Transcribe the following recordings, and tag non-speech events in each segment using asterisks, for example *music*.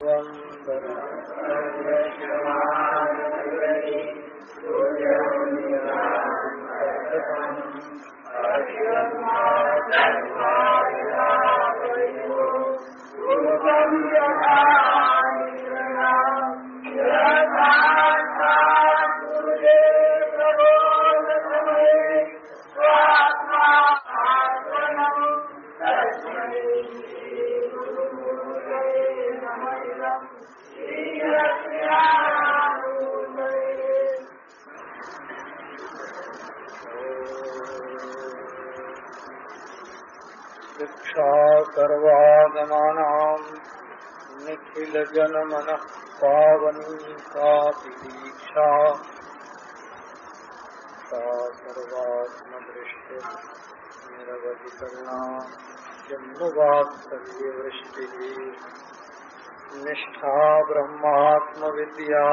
Thank you. कापि दीक्षा सा सर्वात्मदृष्टिः निरवधिकरुणा जन्मवात्सल्यवृष्टिः निष्ठा ब्रह्मात्मविद्या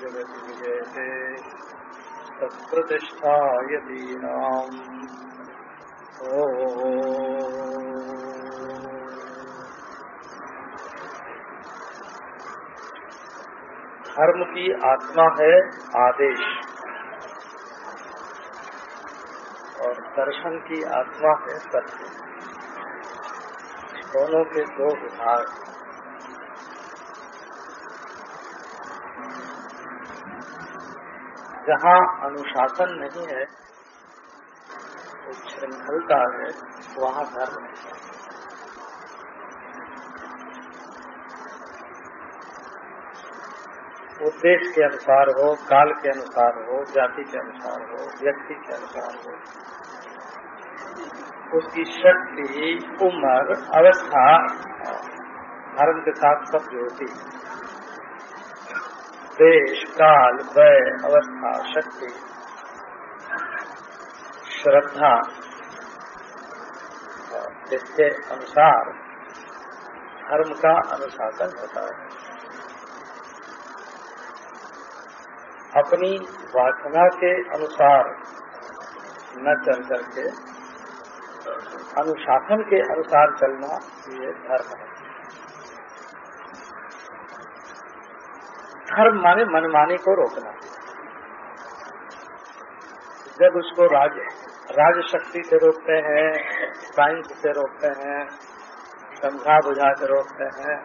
जगति विजयते। तत्प्रतिष्ठाय दीनाम् धर्म की आत्मा है आदेश। और दर्शन की आत्मा है सत्य दोनों के दो विभाग। जहाँ अनुशासन नहीं है उच्छृंखलता है, वहाँ धर्म नहीं है। देश के अनुसार हो, काल के अनुसार हो, जाति के अनुसार हो, व्यक्ति के अनुसार हो, उसकी शक्ति, उम्र, अवस्था, धर्म के साथ सब जोड़ती देश काल वय अवस्था शक्ति, श्रद्धा इसके अनुसार, धर्म का अनुशासन होता है। अपनी वासना के अनुसार, न चल करके, अनुशासन के अनुसार चलना ये धर्म है। धर्म माने मनमानी को रोकना। जब उसको राज राज शक्ति से रोकते हैं साइंस से रोकते हैं, समझा बुझा से रोकते हैं,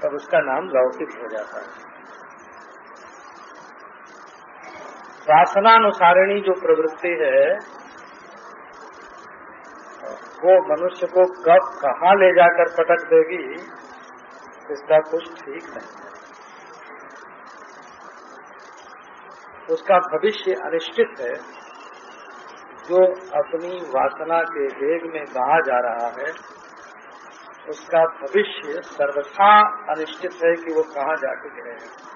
तब उसका नाम लौकिक हो जाता है। वासनानुसारिणी जो प्रवृत्ति है, वो मनुष्य को कब कहाँ ले जाकर पटक देगी इसका कुछ ठीक नहीं उसका भविष्य अनिश्चित है, जो अपनी वासना के वेग में बहा जा रहा है, उसका भविष्य सर्वथा अनिश्चित है कि वो कहाँ जाके गिरेगा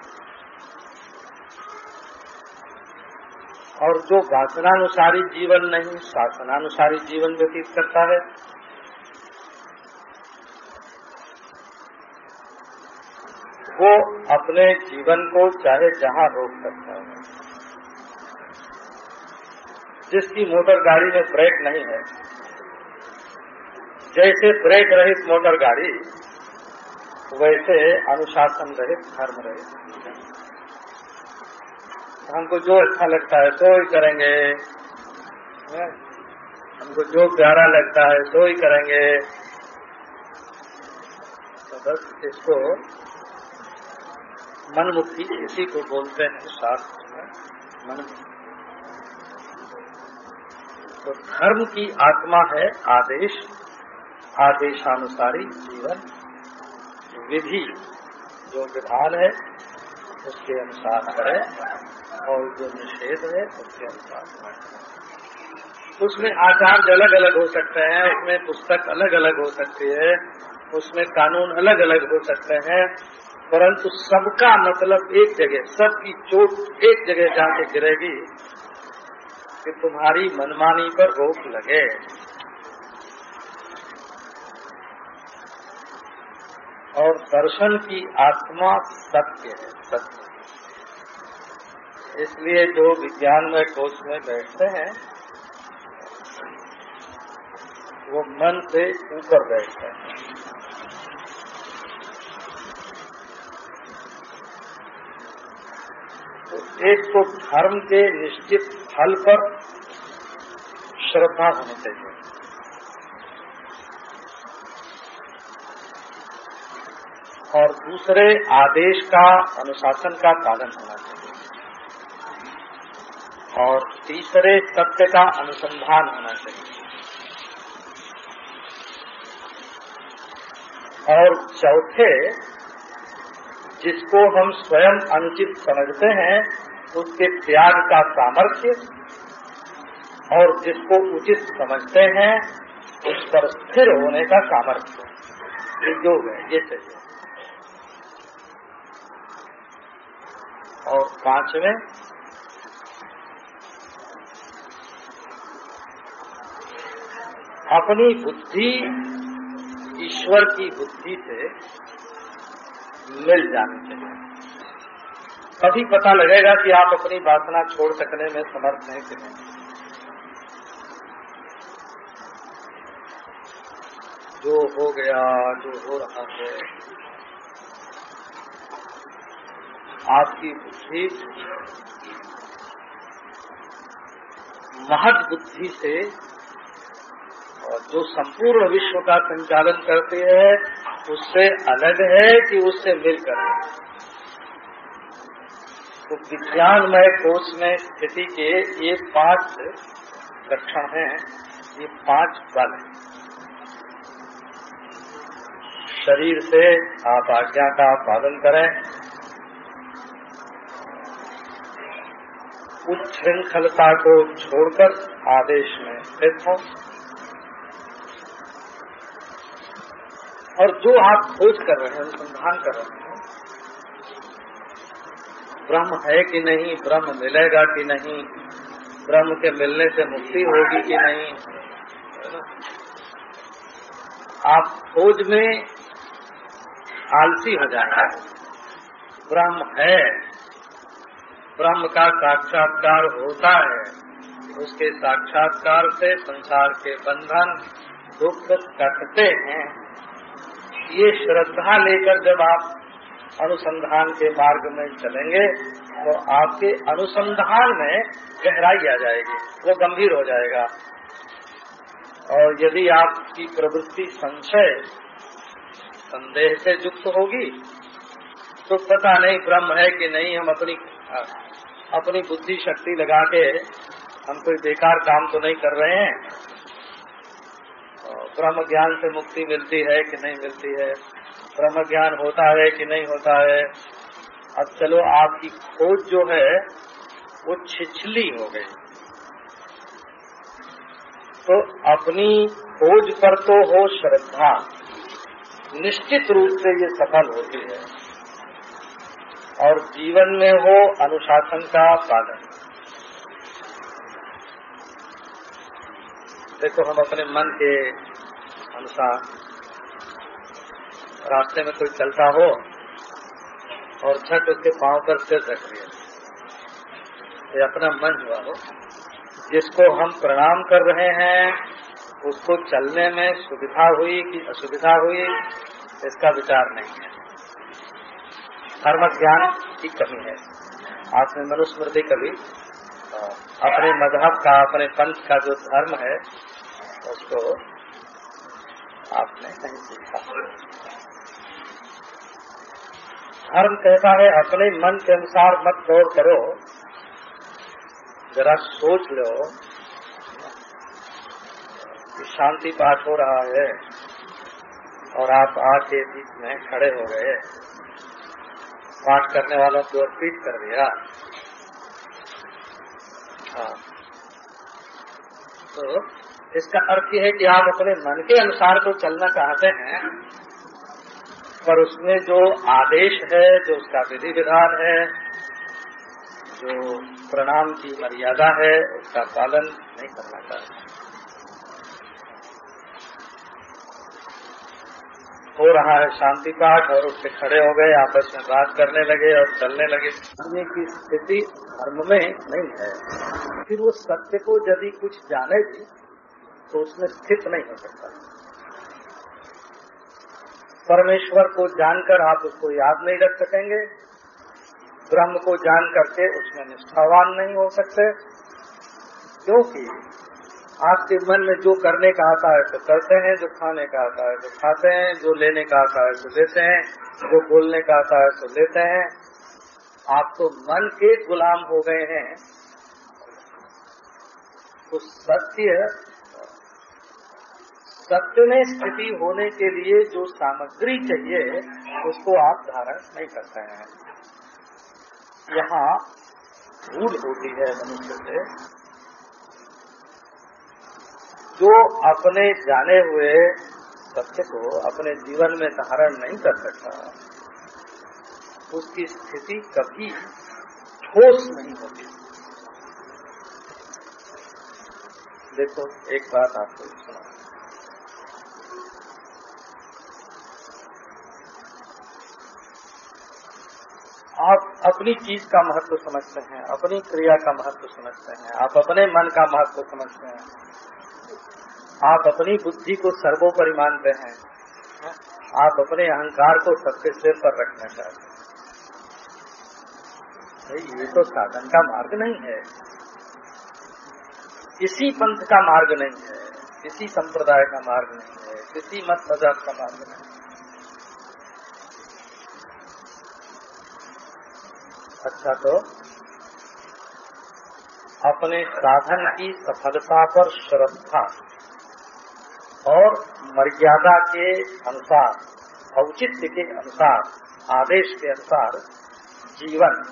और जो वासनानुसारी जीवन नहीं, शासनानुसारी जीवन व्यतीत करता है वो अपने जीवन को चाहे जहाँ रोक सकता है। जिसकी मोटर गाड़ी में ब्रेक नहीं है, जैसे ब्रेक रहित मोटर गाड़ी, वैसे अनुशासन रहित, धर्म रहित। हमको जो अच्छा लगता है सो ही करेंगे। हमको जो प्यारा लगता है सो ही करेंगे। तो बस इसको मनमुक्ति, इसी को बोलते हैं शास्त्र में मनमुक्ति। तो धर्म की आत्मा है आदेश, आदेशानुसारी जीवन विधि जो विधान है, उसके अनुसार करें और जो निषेध है, उसके अनुसार करें उसमें आचार्य अलग अलग हो सकते हैं, उसमें पुस्तक अलग अलग हो सकती है, उसमें कानून अलग अलग हो सकते हैं परंतु सबका मतलब एक जगह, सबकी चोट एक जगह जाके गिरेगी कि तुम्हारी मनमानी पर रोक लगे। और दर्शन की आत्मा सत्य है, सत्य। इसलिए जो विज्ञान में कोष में बैठते हैं, वो मन से ऊपर बैठते हैं। एक तो धर्म के निश्चित फल पर श्रद्धा होनी चाहिए। और दूसरे आदेश का, अनुशासन का पालन होना चाहिए। और तीसरे सत्य का अनुसंधान होना चाहिए। और चौथे, जिसको हम स्वयं अनुचित समझते हैं उसके त्याग का सामर्थ्य और जिसको उचित समझते हैं, उस पर स्थिर होने का सामर्थ्य। ये योग है। ये चाहिए और पाँचवें, अपनी बुद्धि, ईश्वर की बुद्धि से मिल जानी चाहिए। तभी पता लगेगा कि आप अपनी वासना छोड़ सकने में समर्थ हैं कि नहीं। जो हो गया, जो हो रहा है, आपकी बुद्धि महज बुद्धि से और जो संपूर्ण विश्व का संचालन करती है, उससे अलग है कि उससे मिलकर तो विज्ञानमय कोष में स्थिति के ये पाँच लक्षण हैं, ये पाँच बल शरीर से आप आज्ञा का पालन करें। उच्छृंखलता को छोड़कर आदेश में स्थित हो। और जो आप खोज कर रहे हैं, अनुसंधान कर रहे हैं ब्रह्म है कि नहीं ब्रह्म मिलेगा कि नहीं ब्रह्म के मिलने से मुक्ति होगी कि नहीं? आप खोज में आलसी हो जाए ब्रह्म है। ब्रह्म का साक्षात्कार होता है। उसके साक्षात्कार से संसार के बंधन, दुख कटते हैं। ये श्रद्धा लेकर जब आप अनुसंधान के मार्ग में चलेंगे तो आपके अनुसंधान में गहराई आ जाएगी, वो गंभीर हो जाएगा। और यदि आपकी प्रवृत्ति संशय, संदेह से युक्त होगी तो पता नहीं ब्रह्म है कि नहीं, हम अपनी अपनी बुद्धि शक्ति लगा के हम कोई बेकार काम तो नहीं कर रहे हैं। ब्रह्म ज्ञान से मुक्ति मिलती है कि नहीं मिलती है? ब्रह्म ज्ञान होता है कि नहीं होता है? अब चलो, आपकी खोज जो है, वो छिछली हो गई। तो अपनी खोज पर तो हो श्रद्धा। निश्चित रूप से ये सफल होती है। और जीवन में हो अनुशासन का पालन देखो, हम अपने मन के अनुसार रास्ते में कोई चलता हो और छठ उसके पाँव पर सिर रख दिया। ये अपना मन हुआ हो। जिसको हम प्रणाम कर रहे हैं, उसको चलने में सुविधा हुई कि असुविधा हुई, इसका विचार नहीं है। धर्म ज्ञान की कमी है। आपने मनुस्मृति कभी अपने मज़हब का, अपने पंथ का जो धर्म है, उसको आपने नहीं सीखा। धर्म कहता है अपने मन के अनुसार मत दौड़ करो। जरा सोच लो कि शांति पाठ हो रहा है और आप आके बीच में खड़े हो गए। पाठ करने वालों की ओर पीट कर दिया। हाँ। तो इसका अर्थ यह है कि आप अपने मन के अनुसार तो चलना चाहते हैं पर उसमें जो आदेश है, जो उसका विधि विधान है, जो प्रणाम की मर्यादा है, उसका पालन नहीं करना चाहते हो रहा है शांति पाठ और उससे खड़े हो गए, आपस में बात करने लगे और चलने लगे। धर्म की स्थिति धर्म में नहीं है। फिर वो सत्य को यदि कुछ जाने भी तो उसमें स्थित नहीं हो सकता। परमेश्वर को जानकर आप उसको याद नहीं रख सकेंगे। ब्रह्म को जान करके उसमें निष्ठावान नहीं हो सकते। क्योंकि आपके मन में जो करने का आता है तो करते हैं, जो खाने का आता है तो खाते हैं, जो लेने का आता है तो लेते हैं, जो बोलने का आता है तो लेते हैं। आप तो मन के गुलाम हो गए हैं। तो सत्य सत्य में स्थिति होने के लिए जो सामग्री चाहिए, उसको आप धारण नहीं करते हैं। यहाँ भूल होती है मनुष्य से। जो अपने जाने हुए सत्य को अपने जीवन में धारण नहीं कर सकता, उसकी स्थिति कभी ठोस नहीं होती। देखो, एक बात आपको सुना आप अपनी चीज़ का महत्व समझते हैं, अपनी क्रिया का महत्व समझते हैं, आप अपने मन का महत्व समझते हैं। आप अपनी बुद्धि को सर्वोपरि मानते हैं, आप अपने अहंकार को सबके सिर पर रखना चाहते हैं। ये तो साधन का मार्ग नहीं है। किसी पंथ का मार्ग नहीं है, किसी संप्रदाय का मार्ग नहीं है, किसी मत मज़ाक का मार्ग नहीं है। अच्छा तो अपने साधन की सफलता पर श्रद्धा और मर्यादा के अनुसार, औचित्य के अनुसार, आदेश के अनुसार जीवन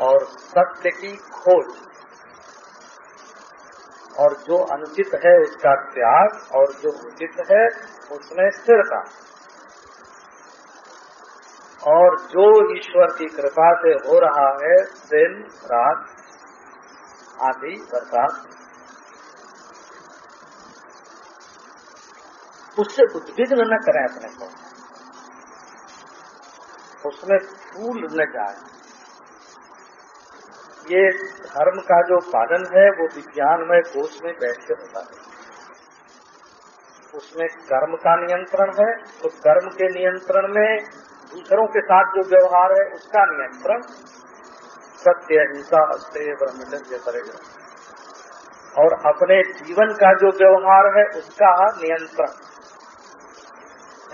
और सत्य की खोज और जो अनुचित है उसका त्याग और जो उचित है उसमें स्थिरता। और जो ईश्वर की कृपा से हो रहा है, दिन, रात आदि बरसात। उससे उद्विग्न न करें अपने को। उसमें फूल न जाए। ये धर्म का जो पालन है, वो विज्ञान में कोष में बैठ के होता है। उसमें कर्म का नियंत्रण है तो कर्म के नियंत्रण में दूसरों के साथ जो व्यवहार है, उसका नियंत्रण सत्य हिंसा अस्त्य ब्रह्मचर्य करेगा और अपने जीवन का जो व्यवहार है, उसका नियंत्रण।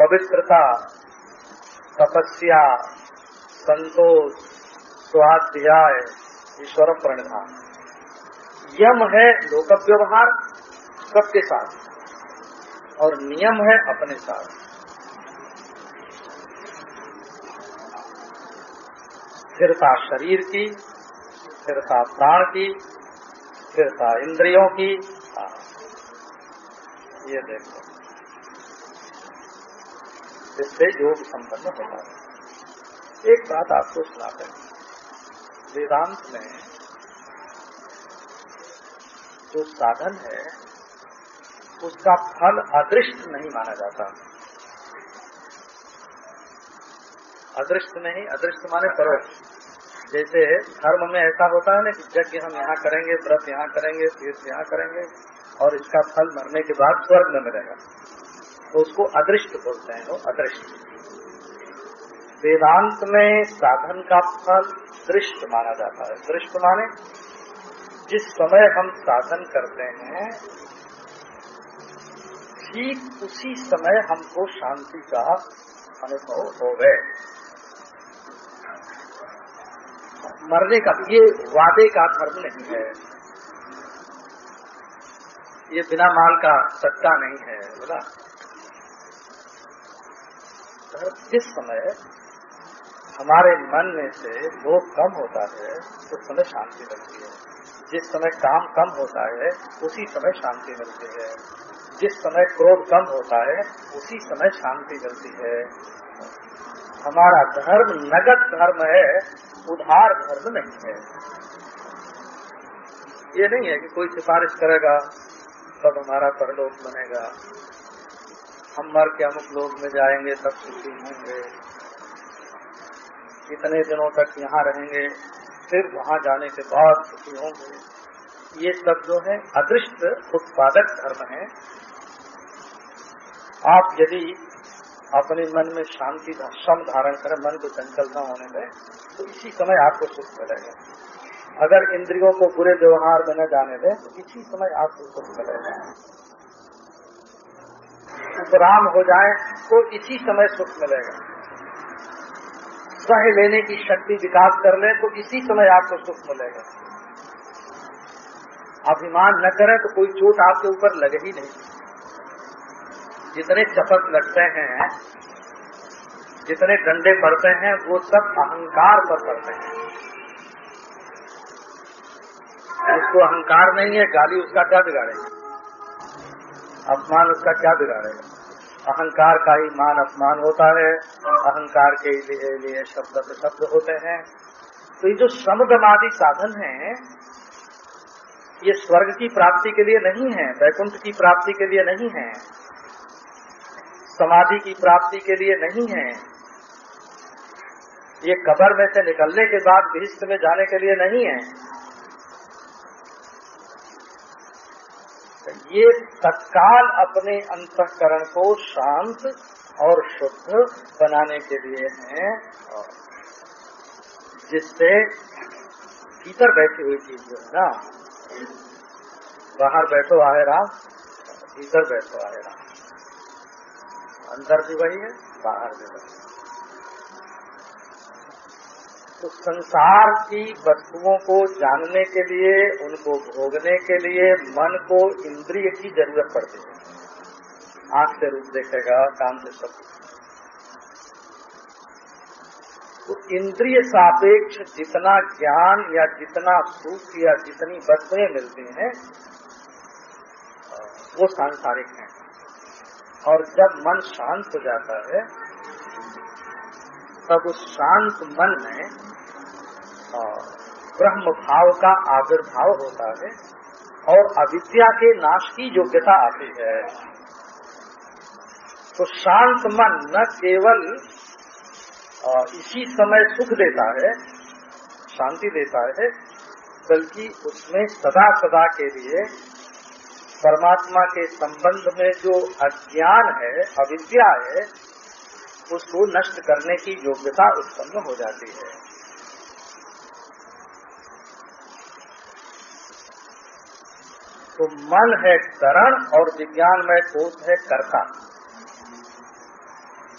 पवित्रता, तपस्या, संतोष, स्वाध्याय, ईश्वर प्रणिधान। यम है लोक व्यवहार सबके साथ। और नियम है अपने साथ। स्थिरता शरीर की, स्थिरता प्राण की, स्थिरता इंद्रियों की। हाँ। ये देखो। जिससे योग संपन्न होता है। एक बात आपको सुनाते हैं। वेदांत में जो साधन है, उसका फल अदृष्ट नहीं माना जाता। अदृष्ट नहीं, अदृष्ट माने परोक्ष। जैसे धर्म में ऐसा होता है ना कि यज्ञ हम यहाँ करेंगे, व्रत यहाँ करेंगे, तीर्थ यहाँ करेंगे, और इसका फल मरने के बाद स्वर्ग में मिलेगा। तो उसको अदृष्ट बोलते हैं वो अदृष्ट। वेदांत में साधन का फल दृष्ट माना जाता है। दृष्ट माने जिस समय हम साधन करते हैं, ठीक उसी समय हमको शांति का अनुभव हो गए मरने का, ये वादे का धर्म नहीं है। ये बिना माल का सत्ता नहीं है, बोला। जिस समय हमारे मन में से लोभ कम होता है, उस समय शांति मिलती है। जिस समय काम कम होता है, उसी समय शांति मिलती है। जिस समय क्रोध कम होता है, उसी समय शांति मिलती है। हमारा धर्म नगद धर्म है उधार धर्म नहीं है। ये नहीं है कि कोई सिफारिश करेगा तब हमारा परलोक बनेगा। हम मर के अमुक लोग में जाएँगे तब सुखी होंगे। कितने दिनों तक यहाँ रहेंगे, फिर वहाँ जाने के बाद सुखी होंगे। ये सब जो है अदृष्ट उत्पादक धर्म है। आप यदि अपने मन में शांति सम धारण करें, मन को चंचल न होने में तो इसी समय आपको सुख मिलेगा। अगर इंद्रियों को बुरे व्यवहार में न जाने दें तो इसी समय आपको सुख मिलेगा। उपराम हो जाए तो इसी समय सुख मिलेगा। सह लेने की शक्ति विकास कर ले तो इसी समय आपको सुख मिलेगा। अभिमान न करें तो कोई चोट आपके ऊपर लगे ही नहीं। जितने चपत लगते हैं जितने डंडे पड़ते हैं वो सब अहंकार पर पड़ते हैं। उसको अहंकार नहीं है गाली उसका क्या बिगाड़ेगा अपमान उसका क्या बिगाड़ेगा अहंकार का ही मान अपमान होता है। अहंकार के लिए, लिए शब्द शब्द होते हैं। तो ये जो समगमादि साधन है ये स्वर्ग की प्राप्ति के लिए नहीं है वैकुंठ की प्राप्ति के लिए नहीं है समाधि की प्राप्ति के लिए नहीं है। ये कबर में से निकलने के बाद विहिष्ट में जाने के लिए नहीं है। ये तत्काल अपने अंतकरण को शांत और शुद्ध बनाने के लिए है जिससे भीतर बैठी हुई चीज़ जो है ना, बाहर बैठो आए राम, भीतर बैठो आए राम। अंदर भी वही है, बाहर भी वही तो संसार की वस्तुओं को जानने के लिए, उनको भोगने के लिए मन को इंद्रिय की ज़रूरत पड़ती है। आँख से रूप देखेगा, कान से सब तो इंद्रिय सापेक्ष जितना ज्ञान या जितना सुख या जितनी वस्तुएँ मिलती हैं, वो सांसारिक हैं। और जब मन शांत हो जाता है, तब उस शांत मन में ब्रह्म भाव का आविर्भाव होता है और अविद्या के नाश की योग्यता आती है। तो शांत मन न केवल इसी समय सुख देता है, शांति देता है, बल्कि उसमें सदा सदा के लिए परमात्मा के संबंध में जो अज्ञान है, अविद्या है, उसको नष्ट करने की योग्यता उत्पन्न हो जाती है। तो मन है करण और विज्ञान में कोष है कर्ता।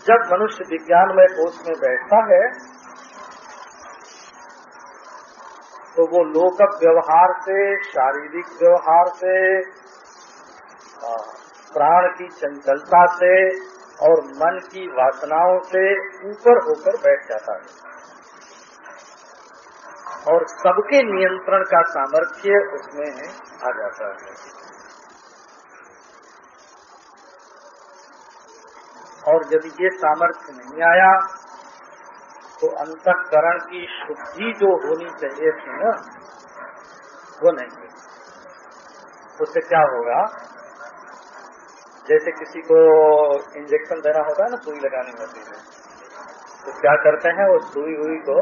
जब मनुष्य विज्ञान में कोष में बैठता है तो वो लोक व्यवहार से, शारीरिक व्यवहार से प्राण की चंचलता से और मन की वासनाओं से ऊपर होकर बैठ जाता है। और सबके नियंत्रण का सामर्थ्य उसमें आ जाता है। और यदि ये सामर्थ्य नहीं आया तो अंतकरण की शुद्धि जो होनी चाहिए थी ना, वो नहीं उससे क्या होगा? जैसे किसी को इंजेक्शन देना होता है ना, सुई लगानी होती है तो क्या करते हैं, वो सुई हुई को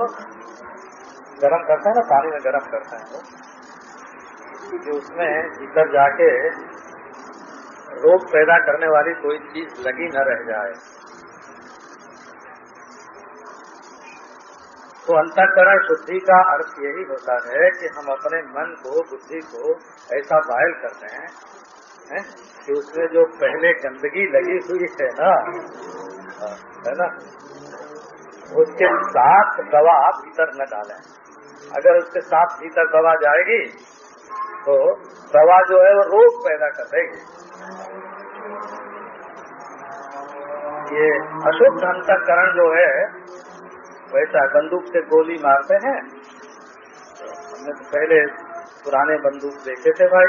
गर्म करते हैं ना, पानी में गर्म करते हैं वो। कि उसमें भीतर जाके रोग पैदा करने वाली कोई चीज़ लगी न रह जाए। तो अंतकरण शुद्धि का अर्थ यही होता है कि हम अपने मन को, बुद्धि को ऐसा बायल करते हैं, है, कि उसमें जो पहले गंदगी लगी हुई है ना है ना, उसके साथ दवा भीतर न डालें। अगर उसके साथ भीतर दवा जाएगी तो दवा जो है वो रोग पैदा कर देगी। ये अशुद्ध अंतकरण जो है, वैसा बंदूक से गोली मारते हैं। हमने तो पहले पुराने बंदूक देखे थे भाई,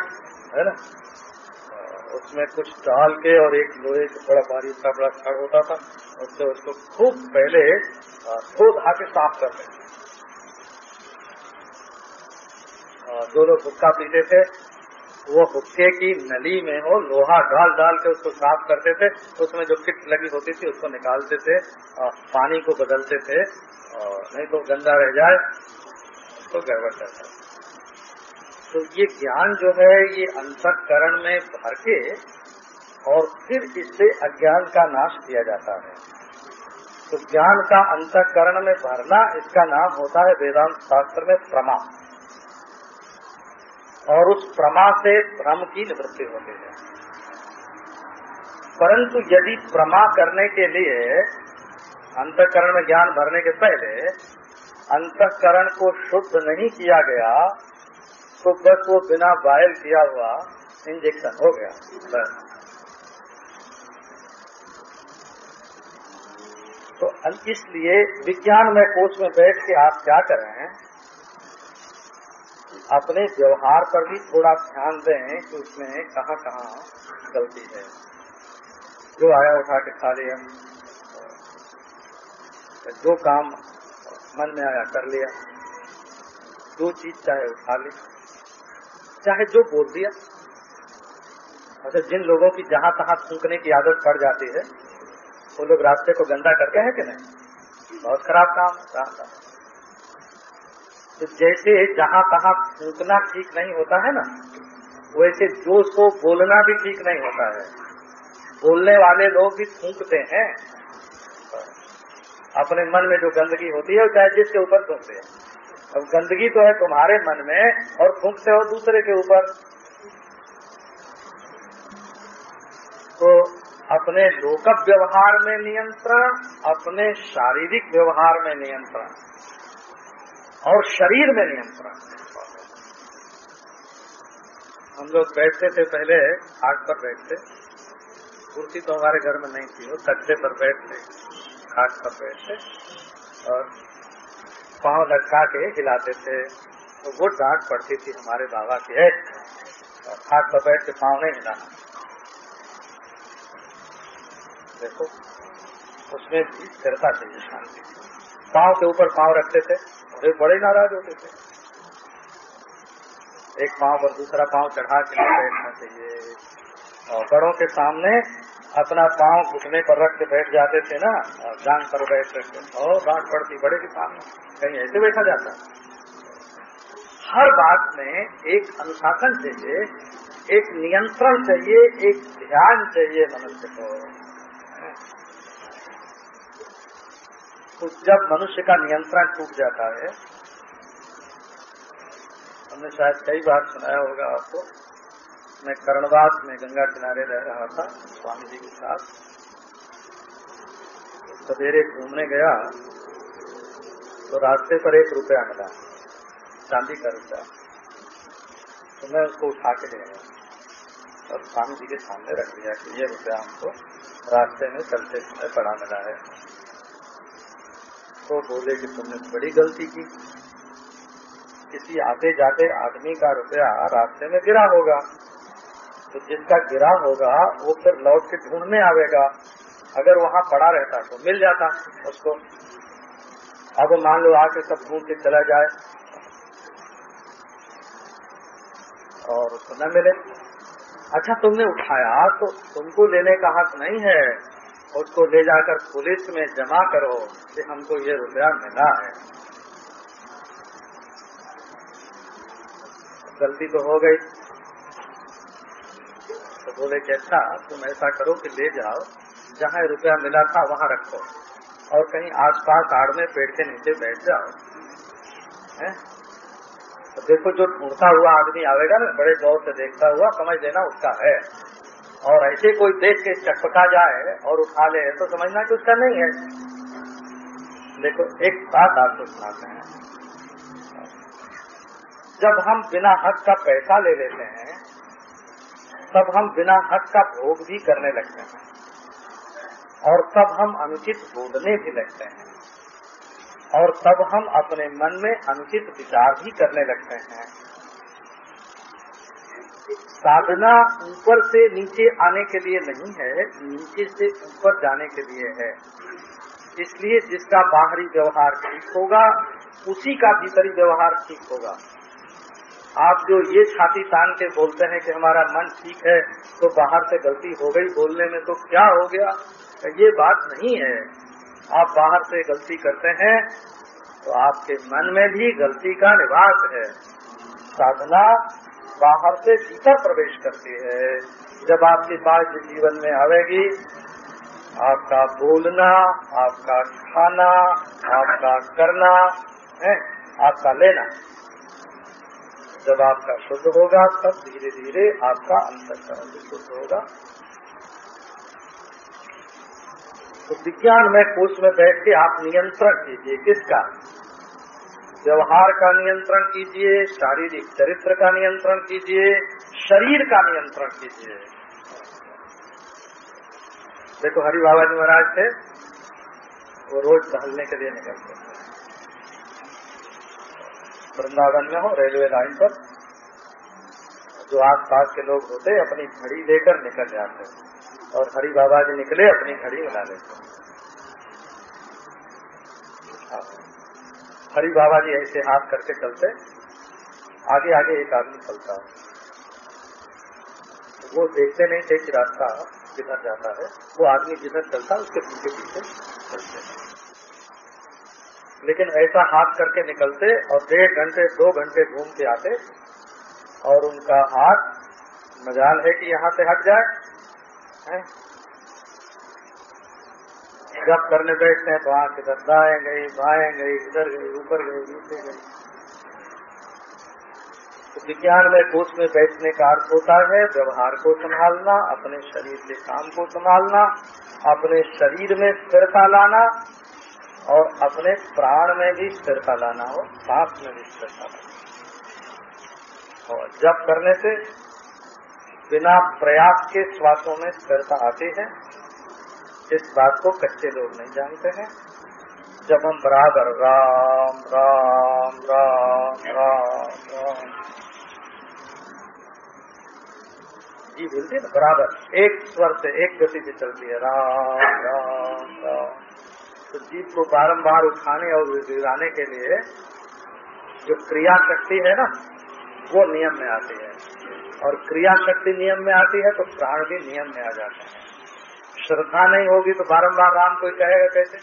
है ना? उसमें कुछ डाल के और एक लोहे का बड़ा भारी इतना बड़ा छड़ होता था, उससे उसको खूब पहले धो धा के साफ़ करते जो लोग गुटखा पीते थे, वो हुक्के की नली में वो लोहा डाल डाल के उसको साफ़ करते थे, उसमें जो किट लगी होती थी, उसको निकालते थे पानी को बदलते थे और नहीं तो गंदा रह जाए तो गड़बड़ करता तो ये ज्ञान जो है, ये अंतकरण में भर के और फिर इससे अज्ञान का नाश किया जाता है। तो ज्ञान का अंतकरण में भरना, इसका नाम होता है वेदांत शास्त्र में प्रमा। और उस प्रमा से भ्रम की निवृत्ति होती है। परंतु यदि प्रमा करने के लिए अंतकरण में ज्ञान भरने के पहले अंतकरण को शुद्ध नहीं किया गया तो बस वो बिना वायल किया हुआ इंजेक्शन हो गया। बस। तो इसलिए विज्ञान में कोच में बैठ के आप क्या करें अपने व्यवहार पर भी थोड़ा ध्यान दें कि उसमें कहाँ कहाँ गलती है। जो आया उठा के खा लिया, जो काम मन में आया कर लिया, जो चीज़ चाहे उठा ली, चाहे जो बोल दिया। अच्छा जिन लोगों की जहाँ तहां थूकने की आदत पड़ जाती है, वो लोग रास्ते को गंदा करते हैं कि नहीं? बहुत खराब काम है तो जैसे जहाँ तहाँ फूकना ठीक नहीं होता है ना, वैसे जोश को बोलना भी ठीक नहीं होता है। बोलने वाले लोग भी फूकते हैं। अपने मन में जो गंदगी होती है चाहे जिसके ऊपर फूकते हैं। अब गंदगी तो है तुम्हारे मन में और फूकते हो दूसरे के ऊपर। तो अपने लोक व्यवहार में नियंत्रण, अपने शारीरिक व्यवहार में नियंत्रण। और शरीर में नियंत्रण। हम लोग बैठते थे पहले खाट पर बैठते। कुर्सी तो हमारे घर में नहीं थी, वो तख्ते पर बैठते खाट पर बैठते। और पाँव लटका के हिलाते थे। तो वो डांट पड़ती थी हमारे बाबा की है और खाट पर बैठ के पाँव नहीं हिलाना। देखो, उसमें भी स्थिरता चाहिए शांति पाँव के ऊपर पाँव रखते थे। वे बड़े नाराज़ होते थे। एक पाँव पर दूसरा पाँव चढ़ा के बैठना चाहिए। और बड़ों के सामने अपना पाँव घुटने पर रख के बैठ जाते थे ना, और जान पर बैठ रखे और डांट पड़ती बड़े के सामने। कहीं ऐसे बैठा जाता। हर बात में एक अनुशासन चाहिए, एक नियंत्रण चाहिए, एक ध्यान चाहिए मनुष्य को। तो जब मनुष्य का नियंत्रण टूट जाता है, हमने शायद कई बार सुनाया होगा आपको, मैं कर्णवास में गंगा किनारे रह रहा था, स्वामी जी के साथ। सवेरे घूमने गया तो रास्ते पर एक रुपया मिला, चांदी का रुपया। तो मैं उसको उठा के ले गया और स्वामी जी के सामने रख दिया कि ये रुपया हमको रास्ते में चलते समय पड़ा मिला है। तो बोले कि तुमने बड़ी गलती की। किसी आते जाते आदमी का रुपया रास्ते में गिरा होगा। तो जिसका गिरा होगा, वो फिर लौट के ढूँढने आवेगा। अगर वहाँ पड़ा रहता तो मिल जाता उसको। अब मान लो आके सब ढूंढ के चला जाए। और उसको न मिले। अच्छा तुमने उठाया तो तुमको लेने का हक नहीं है। उसको ले जाकर पुलिस में जमा करो कि हमको ये रुपया मिला है। गलती तो हो गई। तो बोले कि अच्छा तुम ऐसा करो कि ले जाओ। जहाँ रुपया मिला था, वहाँ रखो। और कहीं आसपास आड़ में पेड़ के नीचे बैठ जाओ। है? तो देखो, जो ढूंढता हुआ आदमी आवेगा ना, बड़े गौर से देखता हुआ समझ लेना उसका है। और ऐसे कोई देख के चटपटा जाए और उठा ले तो समझना कि उसका नहीं है। देखो, एक बात आपको सुनाते हैं। जब हम बिना हक का पैसा ले लेते हैं, तब हम बिना हक का भोग भी करने लगते हैं। और तब हम अनुचित बोलने भी लगते हैं। और तब हम अपने मन में अनुचित विचार भी करने लगते हैं। साधना ऊपर से नीचे आने के लिए नहीं है, नीचे से ऊपर जाने के लिए है। इसलिए जिसका बाहरी व्यवहार ठीक होगा, उसी का भीतरी व्यवहार ठीक होगा। आप जो ये छाती तान के बोलते हैं कि हमारा मन ठीक है तो बाहर से गलती हो गई बोलने में तो क्या हो गया? ये बात नहीं है। आप बाहर से गलती करते हैं तो आपके मन में भी गलती का निवास है। साधना बाहर से भीतर प्रवेश करती है। जब आपके पास जीवन में आवेगी, आपका बोलना, आपका खाना, आपका करना, है, आपका लेना। जब आपका शुद्ध होगा, तब धीरे धीरे आपका अंतकरण भी शुद्ध होगा। तो विज्ञान में कोष में बैठ के आप नियंत्रण कीजिए। किसका? व्यवहार का नियंत्रण कीजिए, शारीरिक चरित्र का नियंत्रण कीजिए, शरीर का नियंत्रण कीजिए। देखो, हरि बाबा जी महाराज थे, वो रोज टहलने के लिए निकलते थे। वृंदावन में हो, रेलवे लाइन पर, जो आस पास के लोग होते, अपनी घड़ी लेकर निकल जाते। और हरि बाबा जी निकले, अपनी घड़ी बना लेते। हरि बाबा जी ऐसे हाथ करके चलते आगे आगे एक आदमी चलता है। वो देखते नहीं थे कि रास्ता किधर जाता है। वो आदमी जिधर चलता, उसके पीछे पीछे चलते लेकिन ऐसा हाथ करके निकलते और डेढ़ घंटे, दो घंटे घूम के आते और उनका हाथ मजाल है कि यहाँ से हट जाए? जब करने बैठते हैं तो आँख इधर दाएँ गई बाएँ गई इधर गई, ऊपर गई, नीचे गई। तो विज्ञान में कोष में बैठने का अर्थ होता है व्यवहार को संभालना, अपने शरीर के काम को संभालना, अपने शरीर में स्थिरता लाना और अपने प्राण में भी स्थिरता लाना हो सांस में भी स्थिरता लाना। और जब करने से बिना प्रयास के श्वासों में स्थिरता आती है इस बात को कच्चे लोग नहीं जानते हैं। जब हम बराबर, राम राम राम राम राम। जी बोलते ना, बराबर। एक स्वर से एक गति से चलती है, राम राम राम। तो जीव को बारंबार उठाने और गिराने के लिए जो क्रिया शक्ति है ना, वो नियम में आती है। और क्रिया शक्ति नियम में आती है तो प्राण भी नियम में आ जाते हैं। श्रद्धा नहीं होगी तो बारंबार राम कोई कहेगा कैसे?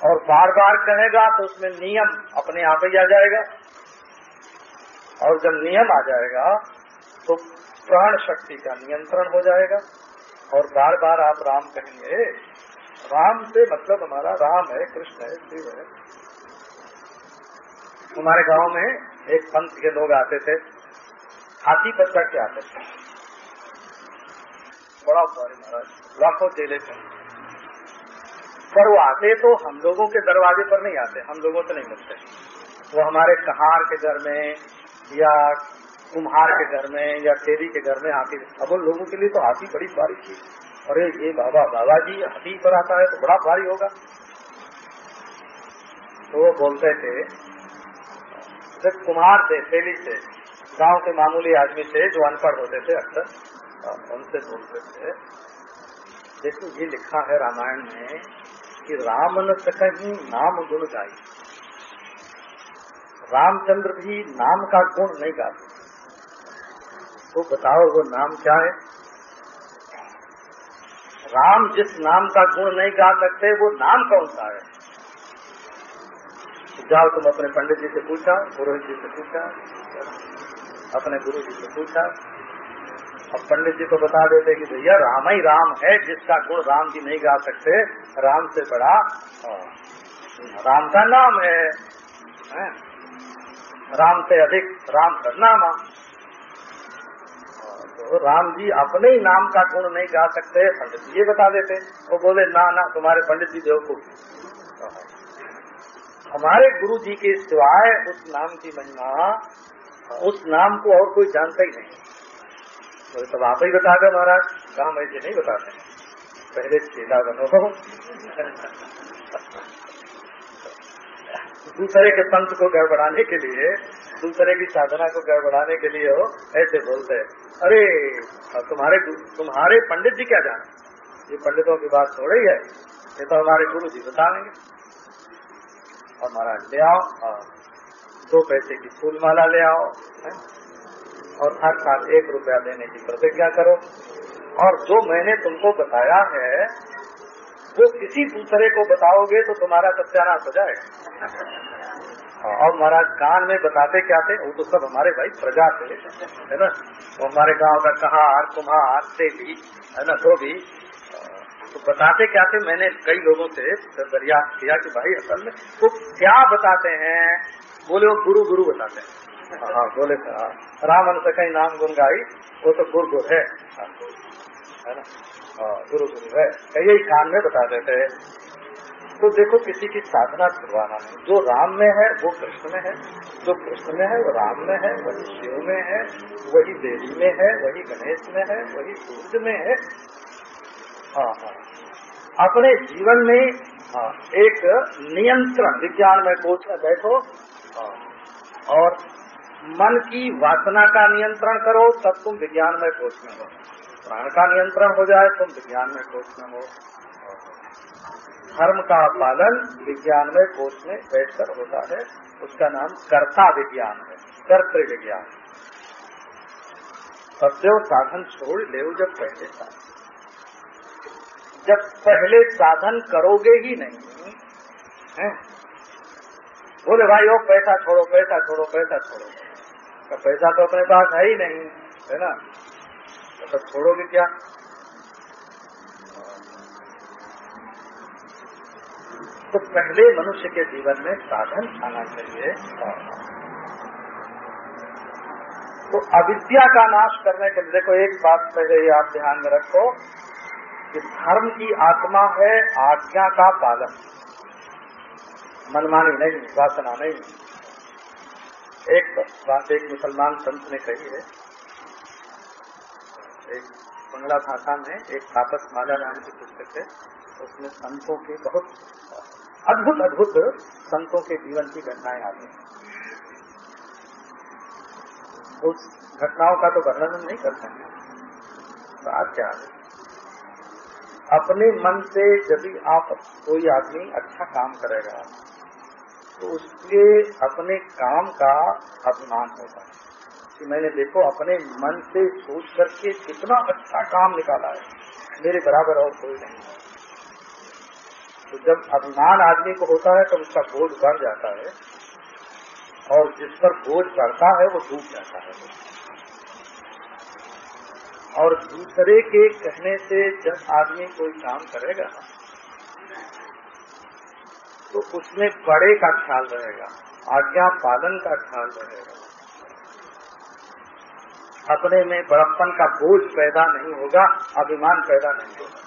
और बार बार कहेगा तो उसमें नियम अपने आप ही आ जाएगा। और जब नियम आ जाएगा तो प्राण शक्ति का नियंत्रण हो जाएगा। और बार बार आप राम कहेंगे, राम से मतलब हमारा राम है, कृष्ण है, शिव है। हमारे गाँव में एक पंथ के लोग आते थे, हाथी चढ़ के आते थे। बड़ा सॉरी महाराज लाखों चेले थे पर वो आते तो हम लोगों के दरवाजे पर नहीं आते, हम लोगों से नहीं मिलते। वो हमारे कहार के घर में या कुम्हार के घर में या तेरी के घर में हाथी अब उन लोगों के लिए तो हाथी बड़ी भारी थी। अरे, ये बाबा बाबा जी हाथी पर आता है तो बड़ा भारी होगा। तो वो बोलते थे जब कुम्हार थे तेली से गाँव के मामूली आदमी थे जो अनपढ़ होते थे अक्सर। उनसे बोलते थे। देखो, ये लिखा है रामायण में कि राम न सकही नाम गुण गाई। रामचंद्र भी नाम का गुण नहीं गाते। तो बताओ, वो नाम क्या है? राम जिस नाम का गुण नहीं गा सकते, वो नाम कौन सा है? जाओ तुम अपने पंडित जी से पूछा पुरोहित जी से पूछा, अपने गुरु जी से पूछा। अब पंडित जी को बता देते कि भैया राम ही राम है जिसका गुण राम जी नहीं गा सकते राम से बड़ा राम का नाम है, है? राम से अधिक राम का नाम तो राम जी अपने ही नाम का गुण नहीं गा सकते पंडित जी ये बता देते वो बोले ना ना तुम्हारे पंडित जी बेवकूफ़ हमारे गुरु जी के सिवाय उस नाम की महिमा उस नाम को और कोई जानता ही नहीं। तो तब आप ही बता दो महाराज काम ऐसे नहीं बताते। पहले चेला बनो दूसरे के पंथ को गड़बड़ाने के लिए, दूसरे की साधना को गड़बड़ाने के लिए हो ऐसे बोलते हैं, अरे तुम्हारे तुम्हारे पंडित जी क्या जाने? ये पंडितों की बात हो रही है। ये तो हमारे गुरु जी बता देंगे। और महाराज, ले आओ और दो पैसे की फूल माला ले आओ, है? और हर साल एक रुपया देने की प्रतिज्ञा करो। और जो मैंने तुमको बताया है, वो किसी दूसरे को बताओगे तो तुम्हारा सत्यानाश हो जाएगा। और महाराज, कान में बताते क्या थे? वो तो सब हमारे भाई प्रजा थे, है ना? वो हमारे गाँव का कहार, कुम्हार भी है ना? भी। तो बताते क्या थे? मैंने कई लोगों से दरियात किया कि भाई, असल में तो क्या बताते हैं? बोले, वो गुरु गुरु बताते हैं। हाँ, हाँ बोले हाँ, राम अन सका नाम गुन गाई वो तो गुरु गुरु है। हाँ, है ना? गुरु गुरु है। यही कान में बताते थे तो देखो किसी की साधना करवाना नहीं। जो राम में है वो कृष्ण में है। जो कृष्ण में है वो राम में है वही शिव में है वही देवी में है वही गणेश में है वही सूर्य में है। हाँ हाँ। अपने जीवन में हाँ, एक नियंत्रण विज्ञान में कोच में बैठो हाँ, और मन की वासना का नियंत्रण करो, तब तुम विज्ञान में कोच में हो। प्राण का नियंत्रण हो जाए, तुम विज्ञान में कोष में हो। धर्म का पालन विज्ञान में कोच में बैठकर होता है। उसका नाम कर्ता विज्ञान है, कर्तृ विज्ञान। सत्यो साधन छोड़ ले जब पहले साधन। जब पहले साधन करोगे ही नहीं, है? बोले, भाई वो पैसा छोड़ो पैसा छोड़ो पैसा छोड़ो। तो पैसा तो अपने पास है ही नहीं, है ना? तो छोड़ोगे क्या? तो पहले मनुष्य के जीवन में साधन आना चाहिए। तो अविद्या का नाश करने के लिए, देखो एक बात पहले ही आप ध्यान में रखो कि धर्म की आत्मा है, आज्ञा का पालन। मनमानी नहीं वासना नहीं। एक बात एक मुसलमान संत ने कही है। एक बंगला भाषा में एक तापस माला नाम की पुस्तक है। उसमें संतों के बहुत अद्भुत अद्भुत संतों के जीवन की घटनाएँ आती हैं। उस घटनाओं का तो वर्णन नहीं कर सकते। बात क्या है? अपने मन से यदि आप कोई आदमी अच्छा काम करेगा तो उसके अपने काम का अभिमान होता है। कि मैंने देखो, अपने मन से सोच करके कितना अच्छा काम निकाला है। मेरे बराबर और कोई नहीं। तो जब अभिमान आदमी को होता है तो उसका बोझ बढ़ जाता है। और जिस पर बोझ बढ़ता है, वो डूब जाता है। और दूसरे के कहने से जब आदमी कोई काम करेगा तो उसमें बड़े का ख्याल रहेगा, आज्ञा पालन का ख्याल रहेगा। अपने में बड़प्पन का बोझ पैदा नहीं होगा, अभिमान पैदा नहीं होगा।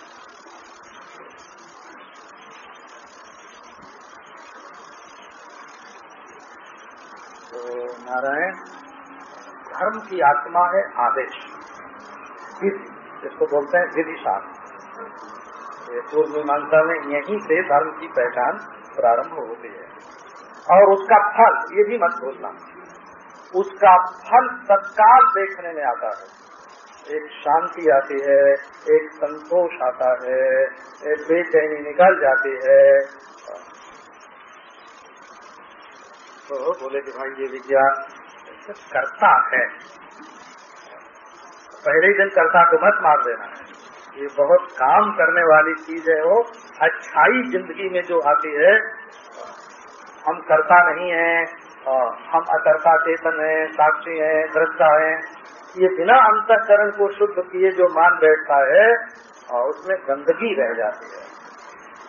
तो नारायण, धर्म की आत्मा है आदेश। जिसको बोलते हैं विधि शास्त्र पूर्व मीमांसा में यहीं से धर्म की पहचान प्रारंभ होती है। और उसका फल, ये भी मत भूलना। उसका फल तत्काल देखने में आता है। एक शांति आती है, एक संतोष आता है, एक बेचैनी निकल जाती है। तो बोले कि भाई, ये विज्ञान करता है। पहले ही दिन कर्ता को मत मार देना है। ये बहुत काम करने वाली चीज़ है वो। अच्छाई ज़िंदगी में जो आती है, हम करता नहीं है हम अकर्ता चेतन है, साक्षी है, दृष्टा है। ये बिना अंतकरण को शुद्ध किए जो मान बैठता है, और उसमें गंदगी रह जाती है।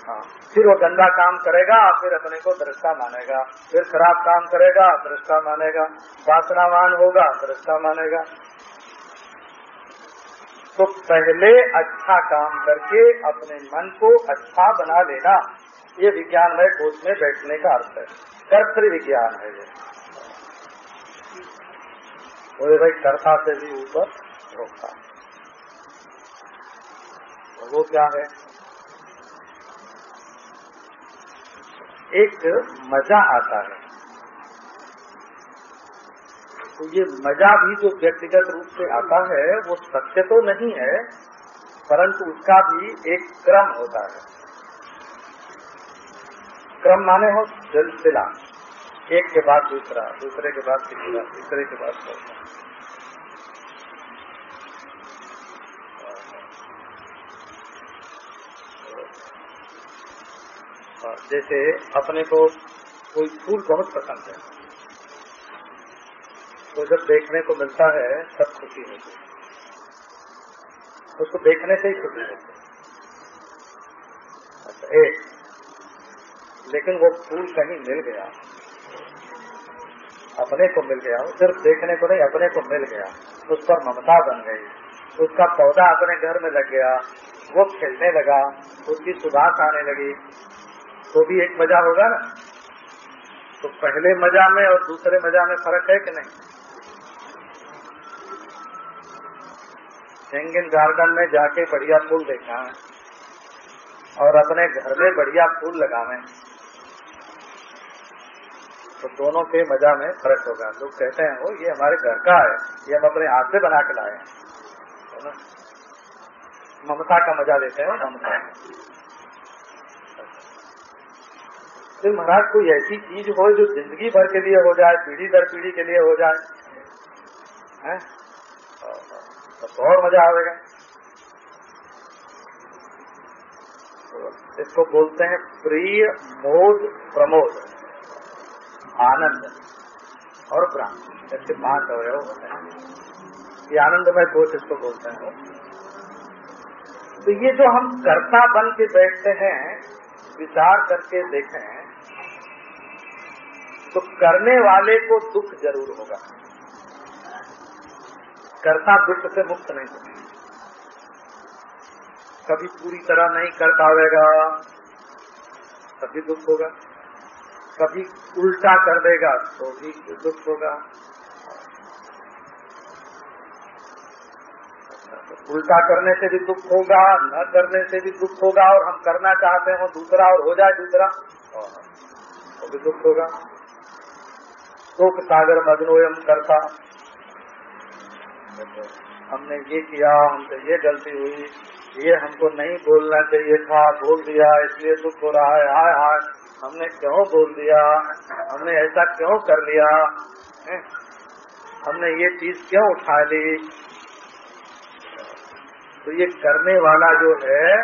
हाँ फिर वो गंदा काम करेगा, फिर अपने को दृष्टा मानेगा। फिर खराब काम करेगा, दृष्टा मानेगा। वासनावान होगा, दृष्टा मानेगा। तो पहले अच्छा काम करके अपने मन को अच्छा बना लेना। ये विज्ञान में कोच में बैठने का अर्थ है। कर्तृ विज्ञान है ये। बोले भाई, कर्ता से भी ऊपर रोकता। तो वो क्या है? एक मज़ा आता है। तो ये मज़ा भी जो व्यक्तिगत रूप से आता है, वो सत्य तो नहीं है, परंतु उसका भी एक क्रम होता है। क्रम माने हो सिलसिला। एक के बाद दूसरा, दूसरे के बाद तीसरा, तीसरे के बाद चौथा। जैसे अपने को कोई फूल बहुत पसंद है। तो जब देखने को मिलता है तब खुशी होती है। उसको देखने से ही खुशी होती है। अच्छा एक। लेकिन वो फूल कहीं मिल गया। अपने को मिल गया। वो सिर्फ़ देखने को नहीं, अपने को मिल गया। उस पर ममता बन गई। उसका पौधा अपने घर में लग गया। वो खेलने लगा। उसकी सुधार आने लगी। तो भी एक मज़ा होगा ना? तो पहले मज़ा में और दूसरे मज़ा में फ़र्क है कि नहीं? सेंगिन गार्डन में जाके बढ़िया फूल देखा है। और अपने घर में बढ़िया फूल लगावे तो दोनों के मज़ा में फ़र्क होगा। लोग कहते हैं वो ये हमारे घर का है। ये हम अपने हाथ से बना के लाए हैं। ममता का मज़ा लेते हैं, ममता। तो महाराज, कोई ऐसी चीज़ हो जो ज़िंदगी भर के लिए हो जाए, पीढ़ी दर पीढ़ी के लिए हो जाए? हैं? तो और मज़ा आएगा तो इसको बोलते हैं प्रिय मोद प्रमोद, आनंद और प्राण ऐसे पाँच अवयव होते हैं। ये आनंदमय कोष इसको बोलते हैं। तो ये जो हम कर्ता बन के बैठते हैं, विचार करके देखें तो करने वाले को दुख ज़रूर होगा। कर्ता दुख से मुक्त नहीं होगा कभी पूरी तरह नहीं कर पाएगा तभी दुख होगा। कभी उल्टा कर देगा तो भी दुख होगा। उल्टा करने से भी दुख होगा, न करने से भी दुख होगा, और हम करना चाहते हैं दूसरा और हो जाए दूसरा तो भी दुख होगा। शोक सागर मग्नोयम करता। हमने ये किया, हमसे ये गलती हुई, ये हमको नहीं बोलना चाहिए था, बोल दिया, इसलिए दुख हो रहा है, हाय हाय, हमने क्यों बोल दिया, हमने ऐसा क्यों कर लिया? हमने ये चीज़ क्यों उठा ली? तो ये करने वाला जो है,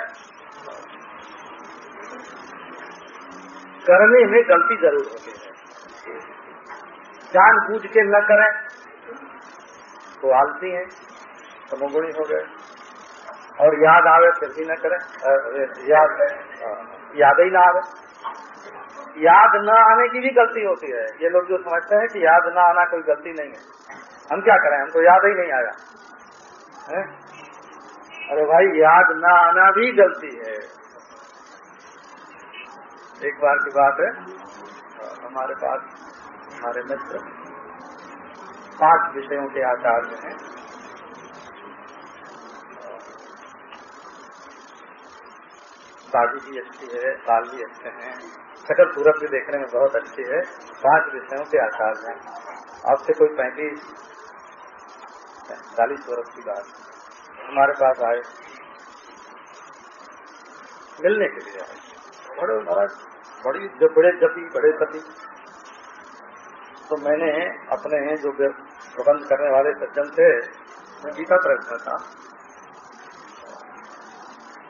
करने में गलती ज़रूर होती है। जान बूझ के न करें। तो आलती है तमोगुणी हो गए। और याद आवे फिर भी न करें। याद याद ही ना आवे। याद न आने की भी गलती होती है। ये लोग जो समझते हैं कि याद न आना कोई गलती नहीं है। हम क्या करें? हमको याद ही नहीं आया। है? अरे भाई, याद न आना भी गलती है। एक बार की बात है, हमारे पास, हमारे मित्र पाँच विषयों के आचार्य हैं दादी भी अच्छी है लाल भी अच्छे हैं सकल सूरत भी देखने में बहुत अच्छी है, पाँच विषयों के आकार हैं। आपसे कोई पैंतीस, चालीस वर्ष की बात। हमारे पास आए। मिलने के लिए आए। बड़े महाराज बड़ी बड़े जपी, बड़े पति। तो मैंने अपने जो प्रबंध करने वाले सज्जन थे गीता प्रश्न था।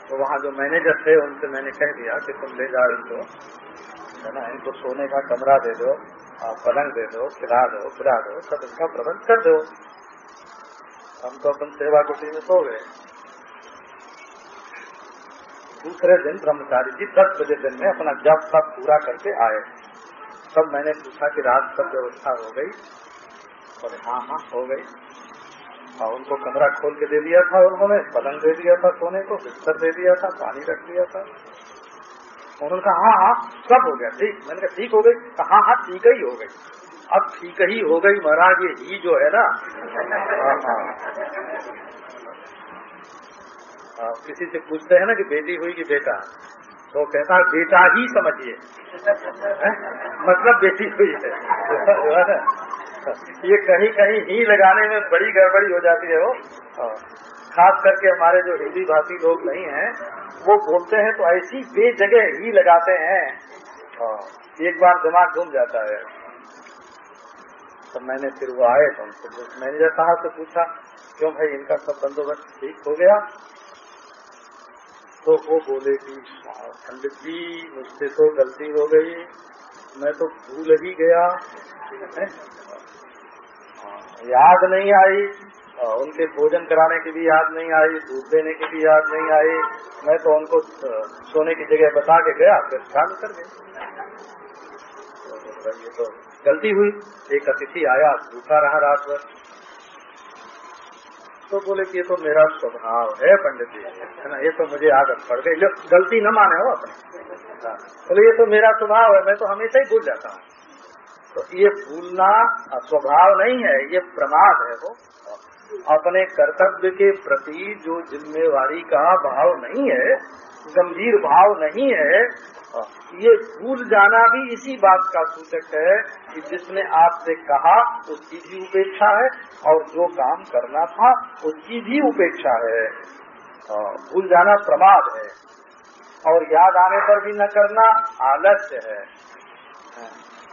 तो वहाँ जो मैनेजर थे, उनसे मैंने कह दिया कि तुम ले जाओ इनको। है ना, इनको सोने का कमरा दे दो पलंग दे दो, खिला दो खिला दो, सब इनका प्रबंध कर दो। हम तो अपन सेवा कुटी में सो गए। दूसरे दिन ब्रह्मचारी जी दस बजे दिन में अपना जब सब पूरा करके आए। तब मैंने पूछा कि रात सब व्यवस्था हो गई। बोले हाँ हाँ हो गई। और उनको कमरा खोल के दे दिया था उन्होंने पलंग दे दिया था सोने को बिस्तर दे दिया था पानी रख दिया था। उन्होंने कहा हाँ हाँ सब हो गया ठीक। मैंने कहा ठीक हो गई। कहा हाँ हाँ ठीक ही हो गई। अब ठीक ही हो गई महाराज ये ही जो है ना। हाँ, हाँ। हाँ, किसी से पूछते हैं ना कि बेटी हुई कि बेटा? तो कहता है बेटा ही समझिए। मतलब बेटी हुई है। *laughs* *laughs* ये कहीं कहीं ही लगाने में बड़ी गड़बड़ी हो जाती है वो। खास करके हमारे जो हिंदी भाषी लोग नहीं हैं वो बोलते हैं तो ऐसी बेजगह ही लगाते हैं। हाँ, एक बार दिमाग घूम जाता है। तो मैंने फिर वो आए तो उनको मैनेजर साहब से पूछा क्यों भाई इनका सब बंदोबस्त ठीक हो गया? तो वो बोले कि पंडित जी मुझसे तो गलती हो गई। मैं तो भूल ही गया। याद नहीं आई। उनके भोजन कराने की भी याद नहीं आई, दूध देने की भी याद नहीं आई। मैं तो उनको सोने की जगह बता के गया, फिर शाम कर गए ये तो गलती हुई। एक अतिथि आया, भूखा रहा रात भर। तो बोले कि ये तो मेरा स्वभाव है, पंडित जी। है ना, ये तो मुझे आदत पड़ गई। गलती न माने हो अपने। हाँ। बोले, ये तो मेरा स्वभाव है, मैं तो हमेशा ही भूल जाता हूँ। तो ये भूलना स्वभाव नहीं है, ये प्रमाद है वो। अपने कर्तव्य के प्रति जो जिम्मेवारी का भाव नहीं है, गंभीर भाव नहीं है, ये भूल जाना भी इसी बात का सूचक है कि जिसने आपसे कहा, उसकी भी उपेक्षा है, और जो काम करना था, उसकी भी उपेक्षा है। भूल जाना प्रमाद है। और याद आने पर भी न करना आलस्य है।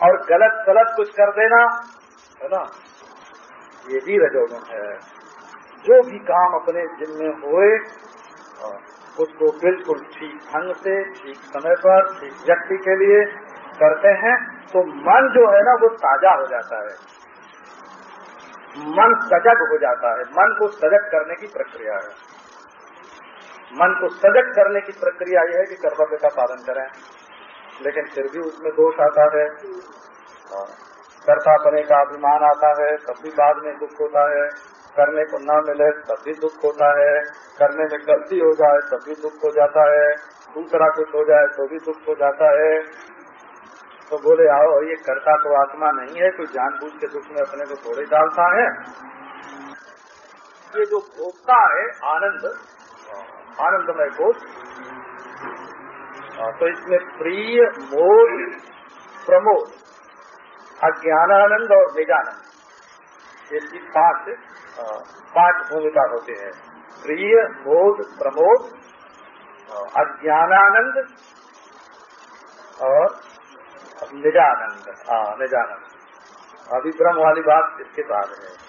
और गलत गलत कुछ कर देना, है ना? ये भी रजोगुण है। जो भी काम अपने जिम्मे हुए उसको बिल्कुल ठीक ढंग से, ठीक समय पर, ठीक व्यक्ति के लिए करते हैं तो मन जो है ना, वो ताज़ा हो जाता है। मन सजग हो जाता है। मन को सजग करने की प्रक्रिया है। मन को सजग करने की प्रक्रिया यह है कि कर्तव्य का पालन करें। लेकिन फिर भी उसमें दोष आता है। हाँ। कर्ता बने का अभिमान आता है, तब भी बाद में दुख होता है। करने को ना मिले, तब भी दुख होता है। करने में गलती हो जाए, तब भी दुख हो जाता है। दूसरा कुछ हो जाए तो भी दुख हो जाता है। तो बोले, आओ, ये करता तो आत्मा नहीं है, कोई जानबूझ के दुख में अपने को थोड़े डालता है। ये जो भोक्ता है, आनंद आनंदमय बोध तो इसमें प्रिय मोद, प्रमोद, अज्ञानानंद और निजानंद। इसकी पाँच पाँच भूमिका होते हैं। प्रिय बोध प्रमोद, अज्ञानानंद और निजानंद। हाँ निजानंद। अभी ब्रह्म वाली बात इसके बाद है।